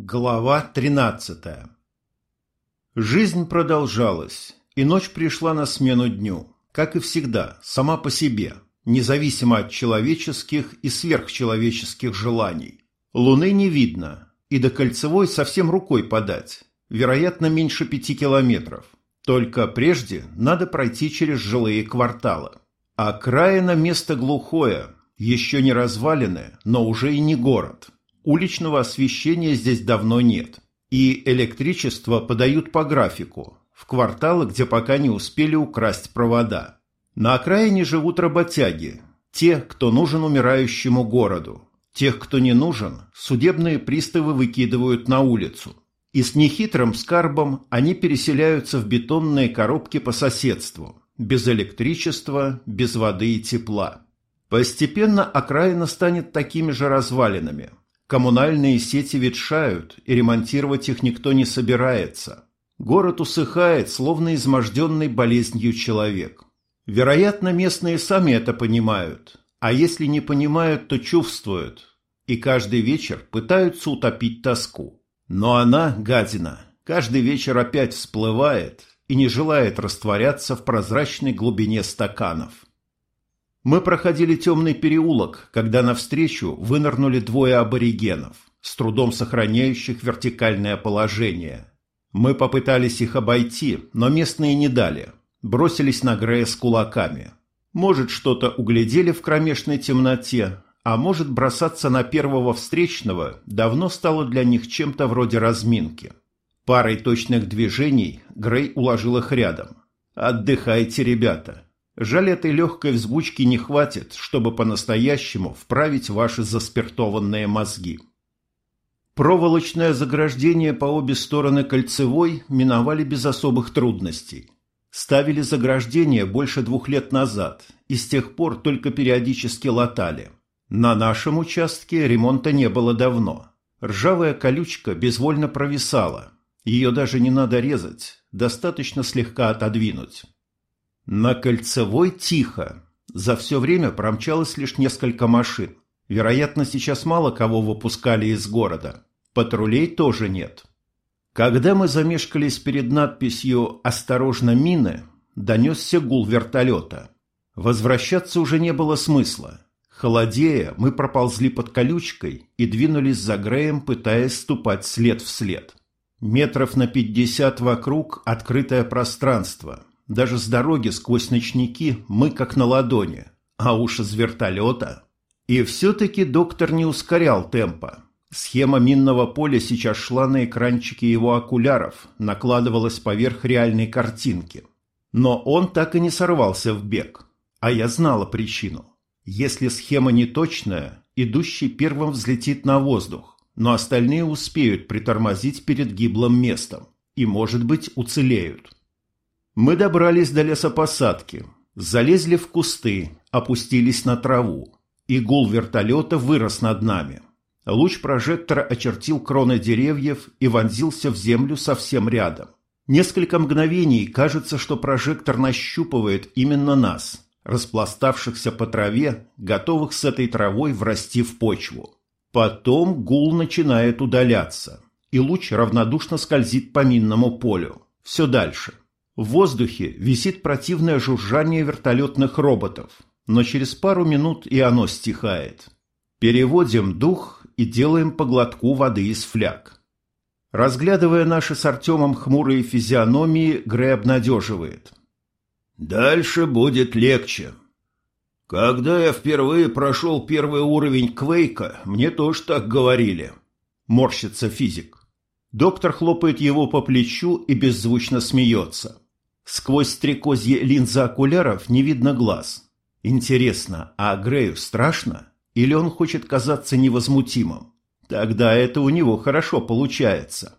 Глава 13 Жизнь продолжалась, и ночь пришла на смену дню, как и всегда, сама по себе, независимо от человеческих и сверхчеловеческих желаний. Луны не видно, и до Кольцевой совсем рукой подать, вероятно, меньше пяти километров. Только прежде надо пройти через жилые кварталы. А окраина место глухое, еще не развалины, но уже и не город – Уличного освещения здесь давно нет. И электричество подают по графику, в кварталы, где пока не успели украсть провода. На окраине живут работяги, те, кто нужен умирающему городу. Тех, кто не нужен, судебные приставы выкидывают на улицу. И с нехитрым скарбом они переселяются в бетонные коробки по соседству, без электричества, без воды и тепла. Постепенно окраина станет такими же развалинами, Коммунальные сети ветшают, и ремонтировать их никто не собирается. Город усыхает, словно изможденный болезнью человек. Вероятно, местные сами это понимают, а если не понимают, то чувствуют, и каждый вечер пытаются утопить тоску. Но она, гадина, каждый вечер опять всплывает и не желает растворяться в прозрачной глубине стаканов. Мы проходили темный переулок, когда навстречу вынырнули двое аборигенов, с трудом сохраняющих вертикальное положение. Мы попытались их обойти, но местные не дали. Бросились на Грея с кулаками. Может, что-то углядели в кромешной темноте, а может, бросаться на первого встречного давно стало для них чем-то вроде разминки. Парой точных движений Грей уложил их рядом. «Отдыхайте, ребята. Жаль, этой легкой взбучки не хватит, чтобы по-настоящему вправить ваши заспиртованные мозги. Проволочное заграждение по обе стороны кольцевой миновали без особых трудностей. Ставили заграждение больше двух лет назад и с тех пор только периодически латали. На нашем участке ремонта не было давно. Ржавая колючка безвольно провисала. Ее даже не надо резать, достаточно слегка отодвинуть. На Кольцевой тихо. За все время промчалось лишь несколько машин. Вероятно, сейчас мало кого выпускали из города. Патрулей тоже нет. Когда мы замешкались перед надписью «Осторожно, мины», донесся гул вертолета. Возвращаться уже не было смысла. Холодея, мы проползли под колючкой и двинулись за Греем, пытаясь ступать след в след. Метров на пятьдесят вокруг открытое пространство – даже с дороги сквозь ночники мы как на ладони, а уж из вертолета. И все-таки доктор не ускорял темпа. Схема минного поля сейчас шла на экранчике его окуляров, накладывалась поверх реальной картинки. Но он так и не сорвался в бег. А я знала причину. Если схема неточная, идущий первым взлетит на воздух, но остальные успеют притормозить перед гиблым местом и, может быть, уцелеют. Мы добрались до лесопосадки, залезли в кусты, опустились на траву. И гул вертолета вырос над нами. Луч прожектора очертил кроны деревьев и вонзился в землю совсем рядом. Несколько мгновений кажется, что прожектор нащупывает именно нас, распластавшихся по траве, готовых с этой травой врасти в почву. Потом гул начинает удаляться, и луч равнодушно скользит по минному полю. Все дальше – в воздухе висит противное жужжание вертолетных роботов, но через пару минут и оно стихает. Переводим дух и делаем поглотку воды из фляг. Разглядывая наши с Артемом хмурые физиономии, Грей обнадеживает. «Дальше будет легче. Когда я впервые прошел первый уровень Квейка, мне тоже так говорили», — морщится физик. Доктор хлопает его по плечу и беззвучно смеется. Сквозь стрекозье линзы окуляров не видно глаз. Интересно, а Грею страшно? Или он хочет казаться невозмутимым? Тогда это у него хорошо получается.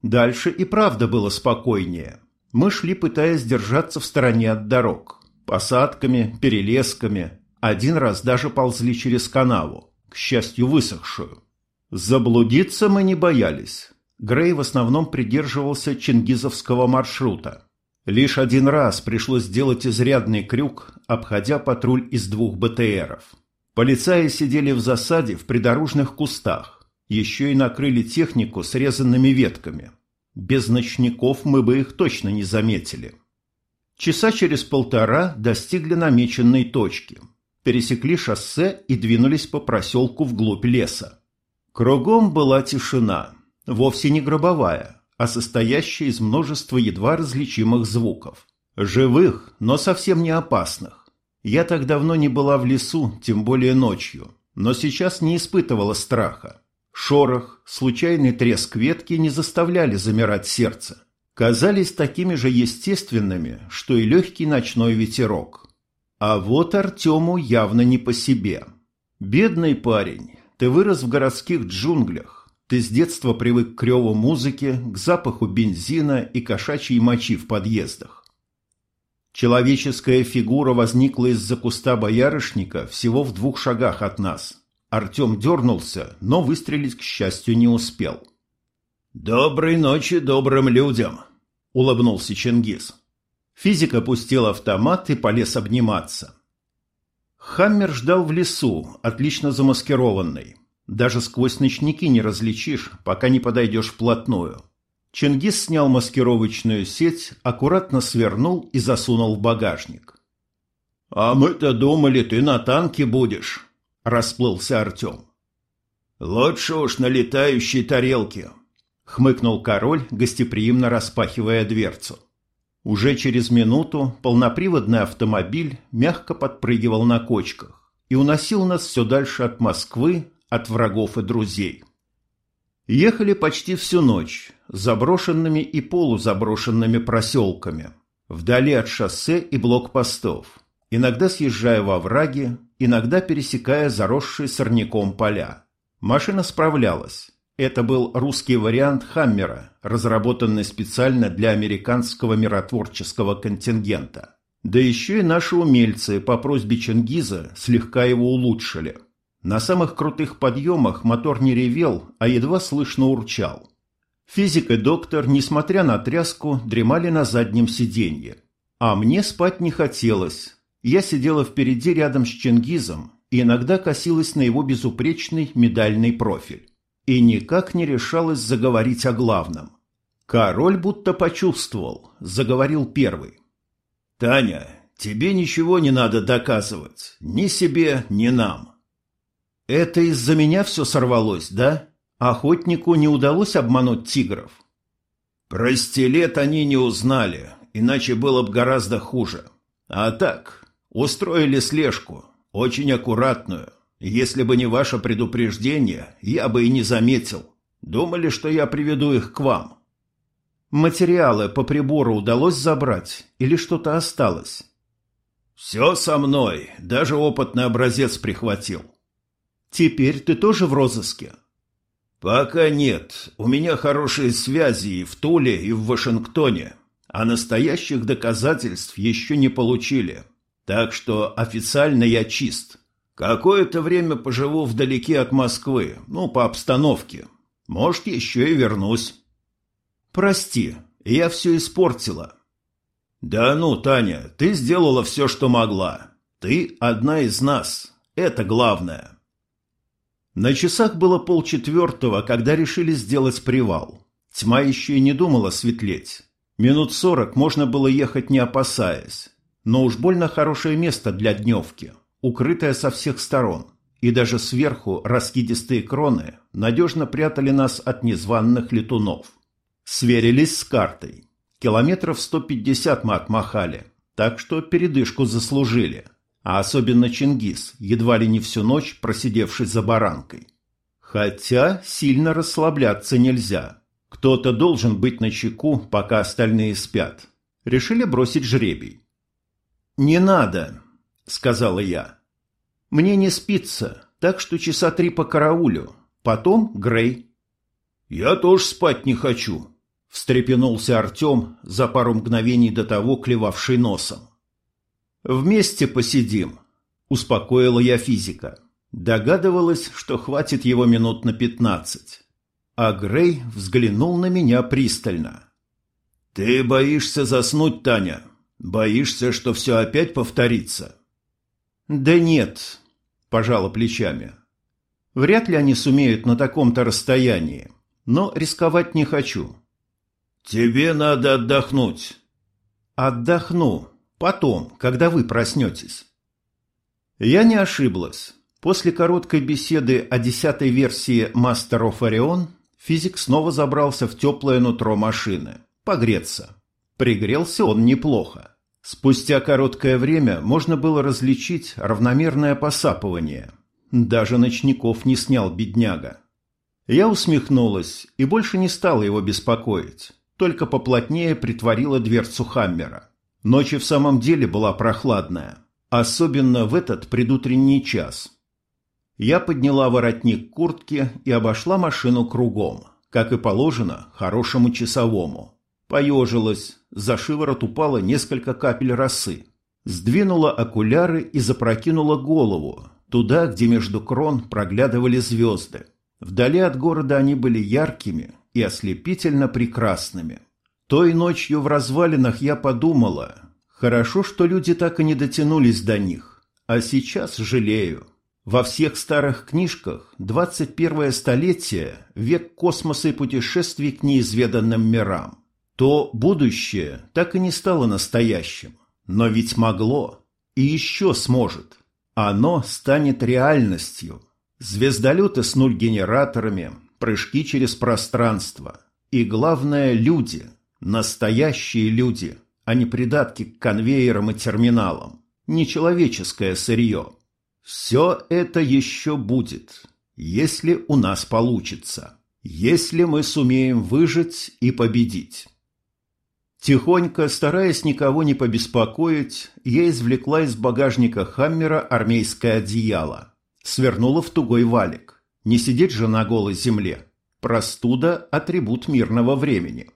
Дальше и правда было спокойнее. Мы шли, пытаясь держаться в стороне от дорог. Посадками, перелесками. Один раз даже ползли через канаву, к счастью, высохшую. Заблудиться мы не боялись. Грей в основном придерживался чингизовского маршрута. Лишь один раз пришлось сделать изрядный крюк, обходя патруль из двух БТРов. Полицаи сидели в засаде в придорожных кустах, Еще и накрыли технику срезанными ветками. Без ночников мы бы их точно не заметили. Часа через полтора достигли намеченной точки. Пересекли шоссе и двинулись по проселку вглубь леса. Кругом была тишина, вовсе не гробовая, а состоящая из множества едва различимых звуков. Живых, но совсем не опасных. Я так давно не была в лесу, тем более ночью, но сейчас не испытывала страха. Шорох, случайный треск ветки не заставляли замирать сердце. Казались такими же естественными, что и легкий ночной ветерок. А вот Артему явно не по себе. Бедный парень, ты вырос в городских джунглях. Ты с детства привык к реву музыки, к запаху бензина и кошачьей мочи в подъездах. Человеческая фигура возникла из-за куста боярышника всего в двух шагах от нас. Артем дернулся, но выстрелить, к счастью, не успел. «Доброй ночи добрым людям!» — улыбнулся Чингис. Физик опустил автомат и полез обниматься. Хаммер ждал в лесу, отлично замаскированный. Даже сквозь ночники не различишь, пока не подойдешь вплотную. Чингис снял маскировочную сеть, аккуратно свернул и засунул в багажник. «А мы-то думали, ты на танке будешь», — расплылся Артем. «Лучше уж на летающей тарелке», — хмыкнул король, гостеприимно распахивая дверцу. Уже через минуту полноприводный автомобиль мягко подпрыгивал на кочках и уносил нас все дальше от Москвы, от врагов и друзей. Ехали почти всю ночь, заброшенными и полузаброшенными проселками, вдали от шоссе и блокпостов, иногда съезжая во враги, иногда пересекая заросшие сорняком поля. Машина справлялась. Это был русский вариант «Хаммера», разработанный специально для американского миротворческого контингента. Да еще и наши умельцы по просьбе Чингиза слегка его улучшили – на самых крутых подъемах мотор не ревел, а едва слышно урчал. Физик и доктор, несмотря на тряску, дремали на заднем сиденье. А мне спать не хотелось. Я сидела впереди рядом с Чингизом и иногда косилась на его безупречный медальный профиль. И никак не решалась заговорить о главном. Король будто почувствовал, заговорил первый. «Таня, тебе ничего не надо доказывать, ни себе, ни нам. Это из-за меня все сорвалось, да? Охотнику не удалось обмануть тигров. Про стилет они не узнали, иначе было бы гораздо хуже. А так, устроили слежку, очень аккуратную. Если бы не ваше предупреждение, я бы и не заметил. Думали, что я приведу их к вам. Материалы по прибору удалось забрать или что-то осталось? Все со мной, даже опытный образец прихватил. Теперь ты тоже в розыске? Пока нет. У меня хорошие связи и в Туле, и в Вашингтоне. А настоящих доказательств еще не получили. Так что официально я чист. Какое-то время поживу вдалеке от Москвы, ну, по обстановке. Может, еще и вернусь. Прости, я все испортила. Да ну, Таня, ты сделала все, что могла. Ты одна из нас. Это главное. На часах было полчетвертого, когда решили сделать привал. Тьма еще и не думала светлеть. Минут сорок можно было ехать не опасаясь. Но уж больно хорошее место для дневки, укрытое со всех сторон. И даже сверху раскидистые кроны надежно прятали нас от незваных летунов. Сверились с картой. Километров 150 мы отмахали, так что передышку заслужили – а особенно Чингис, едва ли не всю ночь просидевший за баранкой. Хотя сильно расслабляться нельзя. Кто-то должен быть на чеку, пока остальные спят. Решили бросить жребий. «Не надо», — сказала я. «Мне не спится, так что часа три по караулю. Потом Грей». «Я тоже спать не хочу», — встрепенулся Артем за пару мгновений до того, клевавший носом. «Вместе посидим», – успокоила я физика. Догадывалась, что хватит его минут на пятнадцать. А Грей взглянул на меня пристально. «Ты боишься заснуть, Таня? Боишься, что все опять повторится?» «Да нет», – пожала плечами. Вряд ли они сумеют на таком-то расстоянии, но рисковать не хочу. Тебе надо отдохнуть. Отдохну. Потом, когда вы проснетесь. Я не ошиблась. После короткой беседы о десятой версии Master of Orion физик снова забрался в теплое нутро машины. Погреться. Пригрелся он неплохо. Спустя короткое время можно было различить равномерное посапывание. Даже ночников не снял бедняга. Я усмехнулась и больше не стала его беспокоить, только поплотнее притворила дверцу Хаммера. Ночь в самом деле была прохладная, особенно в этот предутренний час. Я подняла воротник куртки и обошла машину кругом, как и положено хорошему часовому. Поежилась, за шиворот упало несколько капель росы. Сдвинула окуляры и запрокинула голову, туда, где между крон проглядывали звезды. Вдали от города они были яркими и ослепительно прекрасными. Той ночью в развалинах я подумала, хорошо, что люди так и не дотянулись до них, а сейчас жалею. Во всех старых книжках 21 столетие – век космоса и путешествий к неизведанным мирам то будущее так и не стало настоящим. Но ведь могло. И еще сможет. Оно станет реальностью. Звездолеты с нуль-генераторами, прыжки через пространство. И главное – люди. Настоящие люди, а не придатки к конвейерам и терминалам. Нечеловеческое сырье. Все это еще будет, если у нас получится. Если мы сумеем выжить и победить. Тихонько, стараясь никого не побеспокоить, я извлекла из багажника Хаммера армейское одеяло. Свернула в тугой валик. Не сидеть же на голой земле. Простуда – атрибут мирного времени.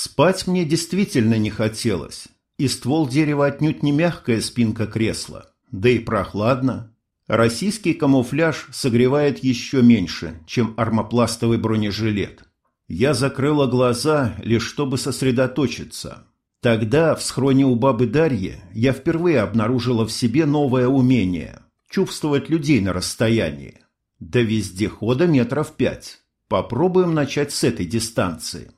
Спать мне действительно не хотелось. И ствол дерева отнюдь не мягкая спинка кресла. Да и прохладно. Российский камуфляж согревает еще меньше, чем армопластовый бронежилет. Я закрыла глаза, лишь чтобы сосредоточиться. Тогда, в схроне у бабы Дарьи, я впервые обнаружила в себе новое умение – чувствовать людей на расстоянии. До вездехода метров пять. Попробуем начать с этой дистанции.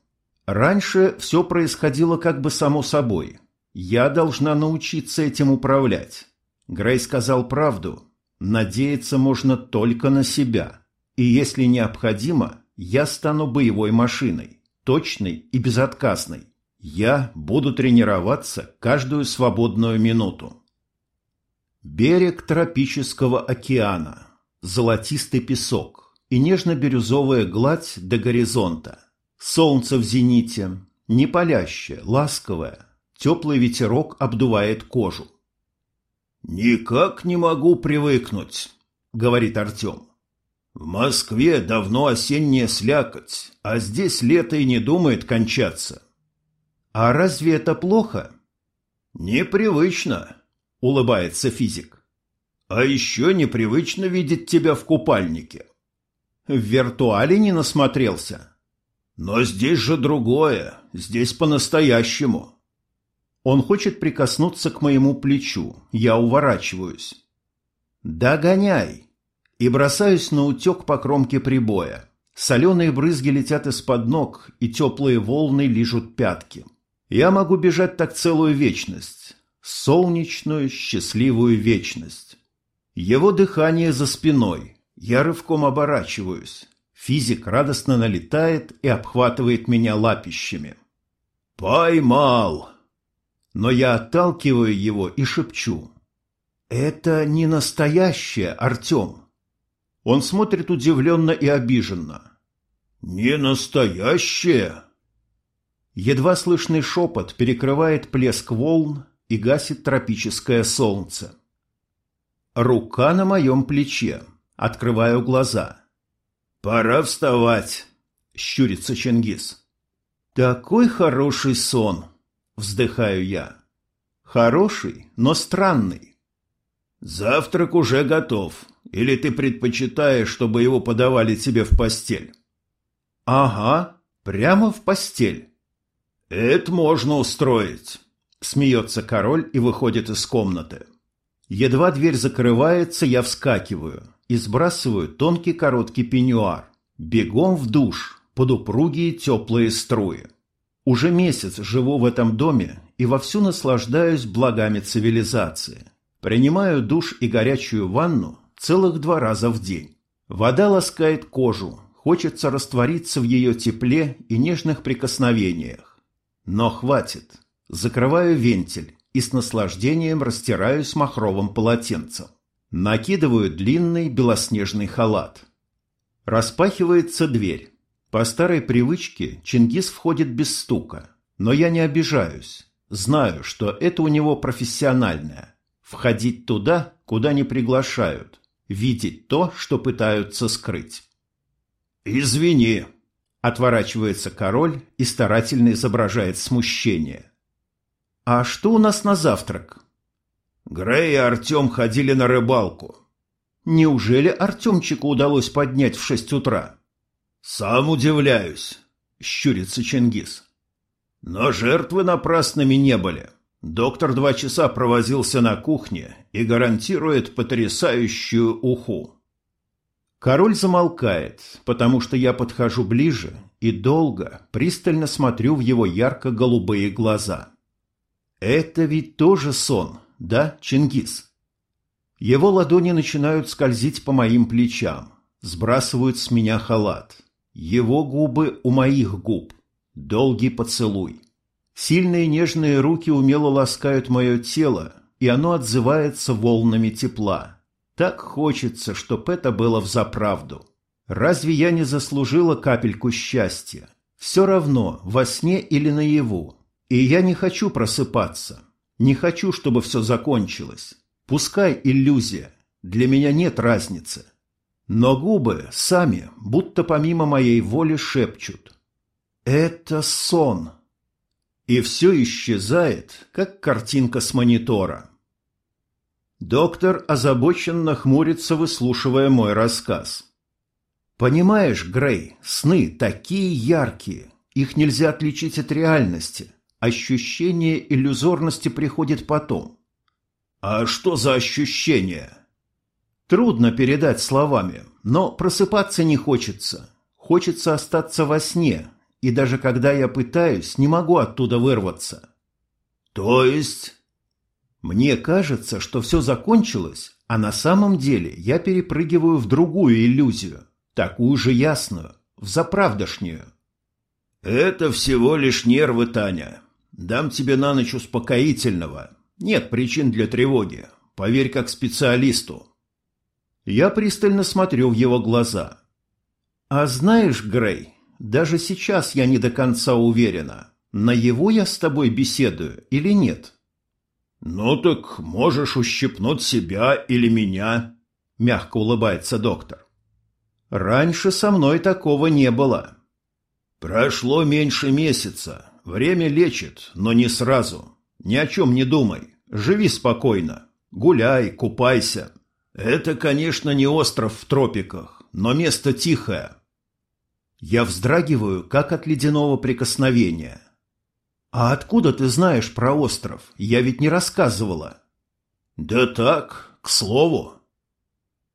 Раньше все происходило как бы само собой. Я должна научиться этим управлять. Грей сказал правду. Надеяться можно только на себя. И если необходимо, я стану боевой машиной, точной и безотказной. Я буду тренироваться каждую свободную минуту. Берег тропического океана, золотистый песок и нежно-бирюзовая гладь до горизонта. Солнце в зените, не палящее, ласковое, теплый ветерок обдувает кожу. «Никак не могу привыкнуть», — говорит Артем. В Москве давно осенняя слякоть, а здесь лето и не думает кончаться. А разве это плохо? Непривычно, улыбается физик. А еще непривычно видеть тебя в купальнике. В виртуале не насмотрелся. Но здесь же другое, здесь по-настоящему. Он хочет прикоснуться к моему плечу, я уворачиваюсь. Догоняй и бросаюсь на утек по кромке прибоя. Соленые брызги летят из-под ног, и теплые волны лижут пятки. Я могу бежать так целую вечность. Солнечную, счастливую вечность. Его дыхание за спиной. Я рывком оборачиваюсь. Физик радостно налетает и обхватывает меня лапищами. «Поймал!» Но я отталкиваю его и шепчу. «Это не настоящее, Артем. Он смотрит удивленно и обиженно. «Не настоящее!» Едва слышный шепот перекрывает плеск волн и гасит тропическое солнце. Рука на моем плече. Открываю глаза. «Пора вставать!» — щурится Чингис. «Такой хороший сон!» — вздыхаю я. «Хороший, но странный». «Завтрак уже готов. Или ты предпочитаешь, чтобы его подавали тебе в постель? Ага, прямо в постель. Это можно устроить. Смеется король и выходит из комнаты. Едва дверь закрывается, я вскакиваю и сбрасываю тонкий короткий пеньюар. Бегом в душ, под упругие теплые струи. Уже месяц живу в этом доме и вовсю наслаждаюсь благами цивилизации. Принимаю душ и горячую ванну целых два раза в день. Вода ласкает кожу, хочется раствориться в ее тепле и нежных прикосновениях. Но хватит. Закрываю вентиль и с наслаждением растираюсь махровым полотенцем. Накидываю длинный белоснежный халат. Распахивается дверь. По старой привычке Чингис входит без стука. Но я не обижаюсь. Знаю, что это у него профессиональное. Входить туда, куда не приглашают. Видеть то, что пытаются скрыть. «Извини», — отворачивается король и старательно изображает смущение. «А что у нас на завтрак?» Грей и Артем ходили на рыбалку. Неужели Артемчику удалось поднять в шесть утра? Сам удивляюсь, щурится Чингис. Но жертвы напрасными не были. Доктор два часа провозился на кухне и гарантирует потрясающую уху. Король замолкает, потому что я подхожу ближе и долго, пристально смотрю в его ярко-голубые глаза. Это ведь тоже сон, да, Чингис? Его ладони начинают скользить по моим плечам, сбрасывают с меня халат. Его губы у моих губ. Долгий поцелуй. Сильные нежные руки умело ласкают мое тело, и оно отзывается волнами тепла. Так хочется, чтоб это было взаправду. Разве я не заслужила капельку счастья? Все равно, во сне или наяву. И я не хочу просыпаться. Не хочу, чтобы все закончилось. Пускай иллюзия. Для меня нет разницы. Но губы сами, будто помимо моей воли, шепчут. Это сон. И все исчезает, как картинка с монитора. Доктор озабоченно хмурится, выслушивая мой рассказ. Понимаешь, Грей, сны такие яркие. Их нельзя отличить от реальности. Ощущение иллюзорности приходит потом. А что за ощущение? Трудно передать словами, но просыпаться не хочется. Хочется остаться во сне, и даже когда я пытаюсь, не могу оттуда вырваться. То есть... Мне кажется, что все закончилось, а на самом деле я перепрыгиваю в другую иллюзию, такую же ясную, в заправдошнюю. Это всего лишь нервы, Таня. Дам тебе на ночь успокоительного. Нет причин для тревоги. Поверь как специалисту. Я пристально смотрю в его глаза. А знаешь, Грей, даже сейчас я не до конца уверена, на его я с тобой беседую или нет. Ну так можешь ущипнуть себя или меня, мягко улыбается доктор. Раньше со мной такого не было. Прошло меньше месяца, Время лечит, но не сразу. Ни о чем не думай. Живи спокойно. Гуляй, купайся. Это, конечно, не остров в тропиках, но место тихое. Я вздрагиваю, как от ледяного прикосновения. А откуда ты знаешь про остров? Я ведь не рассказывала. Да так, к слову.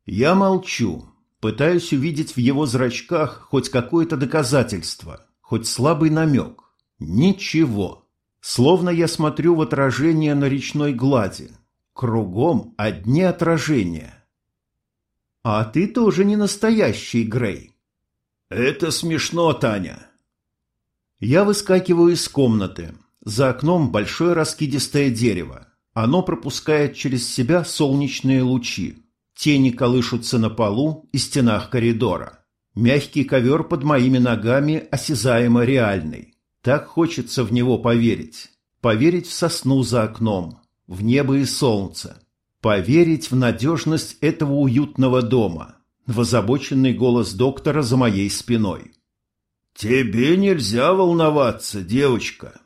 Я молчу, пытаюсь увидеть в его зрачках хоть какое-то доказательство, хоть слабый намек. Ничего. Словно я смотрю в отражение на речной глади. Кругом одни отражения. А ты тоже не настоящий, Грей. Это смешно, Таня. Я выскакиваю из комнаты. За окном большое раскидистое дерево. Оно пропускает через себя солнечные лучи. Тени колышутся на полу и стенах коридора. Мягкий ковер под моими ногами осязаемо реальный. Так хочется в него поверить. Поверить в сосну за окном, в небо и солнце. Поверить в надежность этого уютного дома. В озабоченный голос доктора за моей спиной. «Тебе нельзя волноваться, девочка».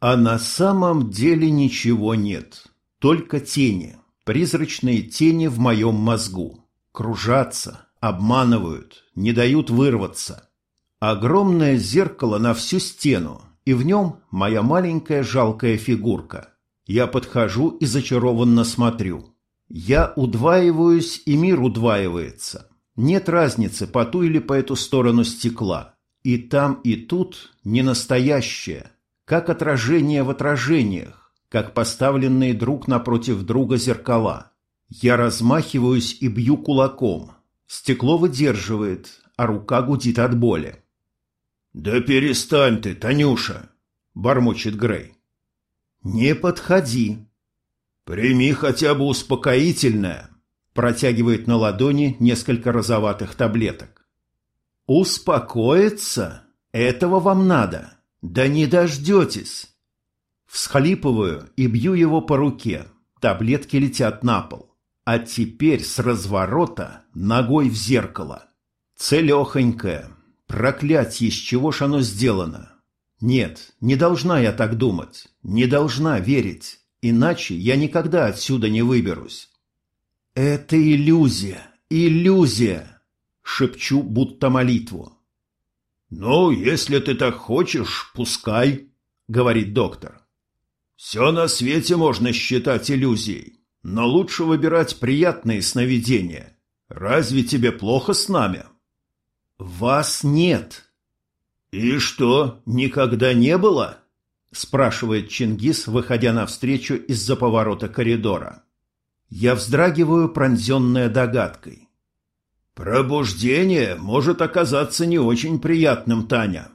А на самом деле ничего нет. Только тени, призрачные тени в моем мозгу. Кружатся, обманывают, не дают вырваться. Огромное зеркало на всю стену, и в нем моя маленькая жалкая фигурка. Я подхожу и зачарованно смотрю. Я удваиваюсь, и мир удваивается. Нет разницы, по ту или по эту сторону стекла. И там, и тут не настоящее, как отражение в отражениях, как поставленные друг напротив друга зеркала. Я размахиваюсь и бью кулаком. Стекло выдерживает, а рука гудит от боли. «Да перестань ты, Танюша!» – бормочет Грей. «Не подходи!» «Прими хотя бы успокоительное!» – протягивает на ладони несколько розоватых таблеток. «Успокоиться? Этого вам надо! Да не дождетесь!» Всхлипываю и бью его по руке. Таблетки летят на пол. А теперь с разворота ногой в зеркало. Целехонькая. Проклятье, из чего ж оно сделано? Нет, не должна я так думать. Не должна верить. Иначе я никогда отсюда не выберусь. Это иллюзия, иллюзия, шепчу, будто молитву. «Ну, если ты так хочешь, пускай», — говорит доктор. «Все на свете можно считать иллюзией, но лучше выбирать приятные сновидения. Разве тебе плохо с нами?» «Вас нет». «И что, никогда не было?» – спрашивает Чингис, выходя навстречу из-за поворота коридора. Я вздрагиваю, пронзенная догадкой. «Пробуждение может оказаться не очень приятным, Таня».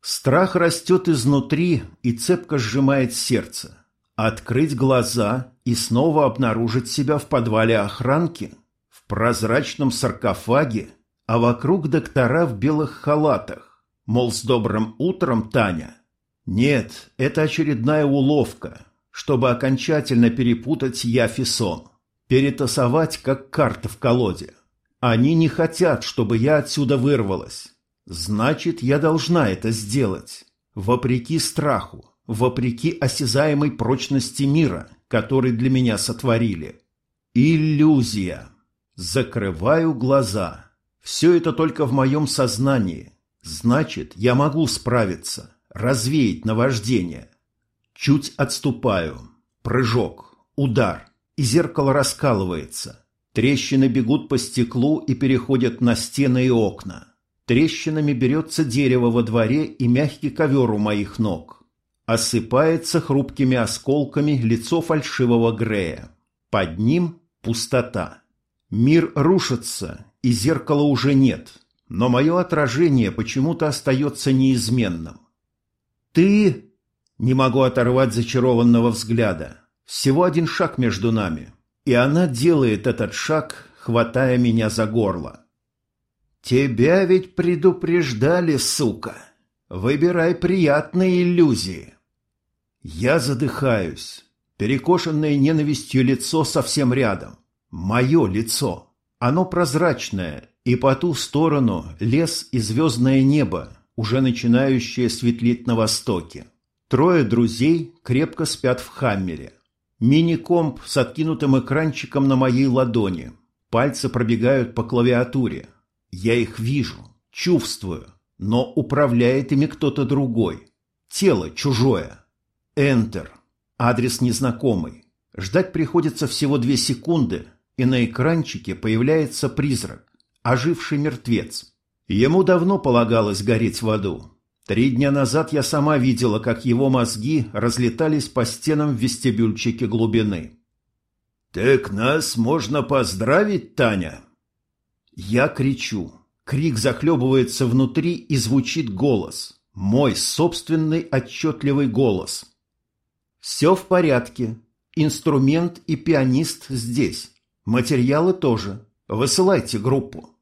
Страх растет изнутри и цепко сжимает сердце. Открыть глаза и снова обнаружить себя в подвале охранки, в прозрачном саркофаге, а вокруг доктора в белых халатах. Мол, с добрым утром, Таня. Нет, это очередная уловка, чтобы окончательно перепутать явь и сон. Перетасовать, как карта в колоде. Они не хотят, чтобы я отсюда вырвалась. Значит, я должна это сделать. Вопреки страху, вопреки осязаемой прочности мира, который для меня сотворили. Иллюзия. Закрываю глаза. Все это только в моем сознании. Значит, я могу справиться, развеять наваждение. Чуть отступаю. Прыжок, удар, и зеркало раскалывается. Трещины бегут по стеклу и переходят на стены и окна. Трещинами берется дерево во дворе и мягкий ковер у моих ног. Осыпается хрупкими осколками лицо фальшивого Грея. Под ним пустота. Мир рушится, и зеркала уже нет, но мое отражение почему-то остается неизменным. «Ты...» Не могу оторвать зачарованного взгляда. Всего один шаг между нами, и она делает этот шаг, хватая меня за горло. «Тебя ведь предупреждали, сука! Выбирай приятные иллюзии!» Я задыхаюсь. Перекошенное ненавистью лицо совсем рядом. Мое лицо. Оно прозрачное, и по ту сторону лес и звездное небо, уже начинающее светлеть на востоке. Трое друзей крепко спят в хаммере. Мини-комп с откинутым экранчиком на моей ладони. Пальцы пробегают по клавиатуре. Я их вижу, чувствую, но управляет ими кто-то другой. Тело чужое. Enter. Адрес незнакомый. Ждать приходится всего две секунды – и на экранчике появляется призрак, оживший мертвец. Ему давно полагалось гореть в аду. Три дня назад я сама видела, как его мозги разлетались по стенам в вестибюльчике глубины. «Так нас можно поздравить, Таня?» Я кричу. Крик захлебывается внутри и звучит голос. Мой собственный отчетливый голос. «Все в порядке. Инструмент и пианист здесь. Материалы тоже. Высылайте группу.